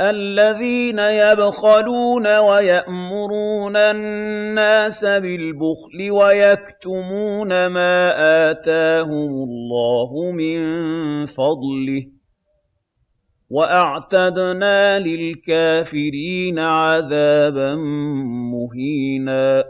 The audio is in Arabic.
الَّذِينَ يَبْخَلُونَ وَيَأْمُرُونَ النَّاسَ بِالْبُخْلِ وَيَكْتُمُونَ مَا آتَاهُمُ اللَّهُ مِن فَضْلِهِ ۗ وَأَعْتَدْنَا لِلْكَافِرِينَ عَذَابًا مُّهِينًا